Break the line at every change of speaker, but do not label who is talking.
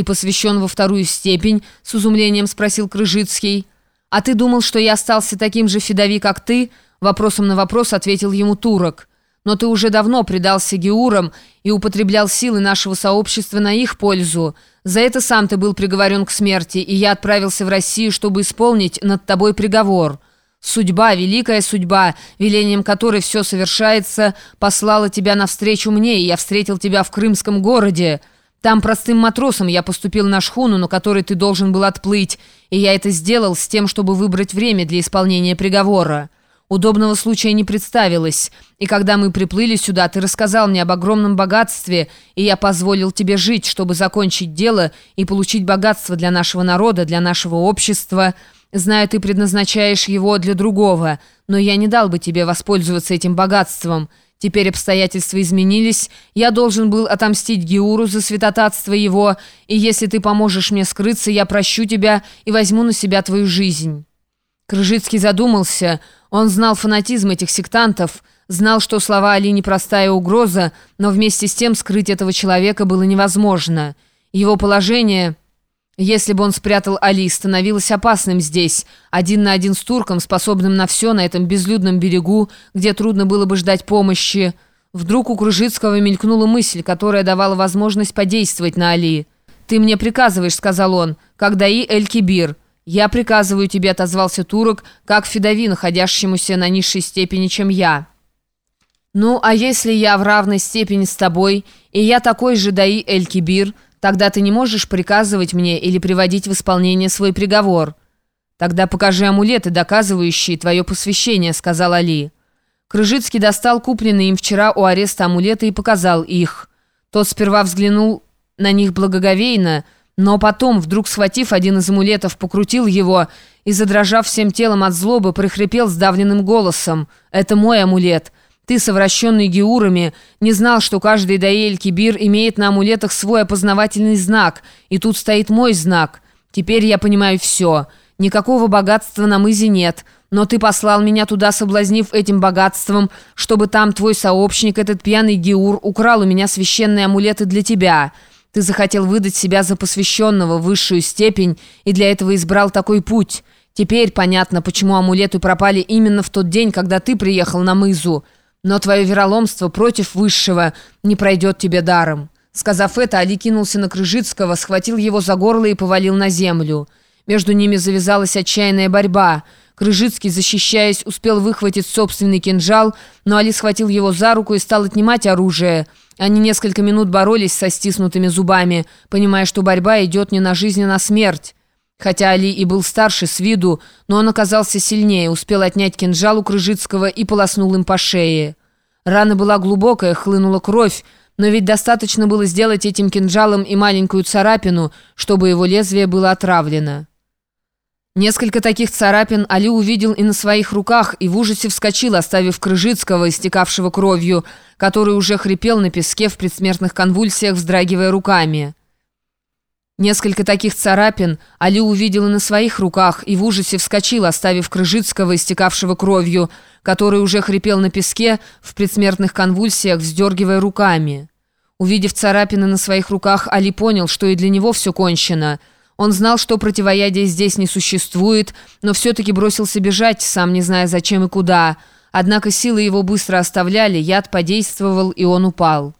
«Ты посвящен во вторую степень?» — с изумлением спросил Крыжицкий. «А ты думал, что я остался таким же федови, как ты?» Вопросом на вопрос ответил ему турок. «Но ты уже давно предался геурам и употреблял силы нашего сообщества на их пользу. За это сам ты был приговорен к смерти, и я отправился в Россию, чтобы исполнить над тобой приговор». Судьба, великая судьба, велением которой все совершается, послала тебя навстречу мне, и я встретил тебя в крымском городе. Там простым матросом я поступил на шхуну, на которой ты должен был отплыть, и я это сделал с тем, чтобы выбрать время для исполнения приговора. Удобного случая не представилось, и когда мы приплыли сюда, ты рассказал мне об огромном богатстве, и я позволил тебе жить, чтобы закончить дело и получить богатство для нашего народа, для нашего общества». Знаю, ты предназначаешь его для другого, но я не дал бы тебе воспользоваться этим богатством. Теперь обстоятельства изменились, я должен был отомстить Геуру за святотатство его, и если ты поможешь мне скрыться, я прощу тебя и возьму на себя твою жизнь». Крыжицкий задумался. Он знал фанатизм этих сектантов, знал, что слова Али непростая угроза, но вместе с тем скрыть этого человека было невозможно. Его положение... Если бы он спрятал Али, становилось опасным здесь, один на один с турком, способным на все на этом безлюдном берегу, где трудно было бы ждать помощи. Вдруг у Кружицкого мелькнула мысль, которая давала возможность подействовать на Али. «Ты мне приказываешь», — сказал он, — «как даи Эль-Кибир». «Я приказываю тебе», — отозвался турок, как Федови, находящемуся на низшей степени, чем я. «Ну, а если я в равной степени с тобой, и я такой же даи Эль-Кибир», Тогда ты не можешь приказывать мне или приводить в исполнение свой приговор. Тогда покажи амулеты, доказывающие твое посвящение», — сказал Али. Крыжицкий достал купленные им вчера у ареста амулеты и показал их. Тот сперва взглянул на них благоговейно, но потом, вдруг схватив один из амулетов, покрутил его и, задрожав всем телом от злобы, прихрипел сдавленным голосом. «Это мой амулет. Ты, совращенный геурами, не знал, что каждый Даэль Кибир имеет на амулетах свой опознавательный знак, и тут стоит мой знак. Теперь я понимаю все. Никакого богатства на мызе нет, но ты послал меня туда, соблазнив этим богатством, чтобы там твой сообщник, этот пьяный геур, украл у меня священные амулеты для тебя». Ты захотел выдать себя за посвященного в высшую степень и для этого избрал такой путь. Теперь понятно, почему амулеты пропали именно в тот день, когда ты приехал на мызу. Но твое вероломство против высшего не пройдет тебе даром». Сказав это, Али кинулся на Крыжицкого, схватил его за горло и повалил на землю. Между ними завязалась отчаянная борьба. Крыжицкий, защищаясь, успел выхватить собственный кинжал, но Али схватил его за руку и стал отнимать оружие. Они несколько минут боролись со стиснутыми зубами, понимая, что борьба идет не на жизнь, а на смерть. Хотя Али и был старше с виду, но он оказался сильнее, успел отнять кинжал у Крыжицкого и полоснул им по шее. Рана была глубокая, хлынула кровь, но ведь достаточно было сделать этим кинжалом и маленькую царапину, чтобы его лезвие было отравлено. Несколько таких царапин Али увидел и на своих руках, и в ужасе вскочил, оставив Крыжицкого, истекавшего кровью, который уже хрипел на песке в предсмертных конвульсиях, вздрагивая руками. Несколько таких царапин Али увидела на своих руках и в ужасе вскочил, оставив Крыжицкого, истекавшего кровью, который уже хрипел на песке в предсмертных конвульсиях, вздергивая руками. Увидев царапины на своих руках, Али понял, что и для него все кончено. Он знал, что противоядия здесь не существует, но все-таки бросился бежать, сам не зная зачем и куда. Однако силы его быстро оставляли, яд подействовал, и он упал.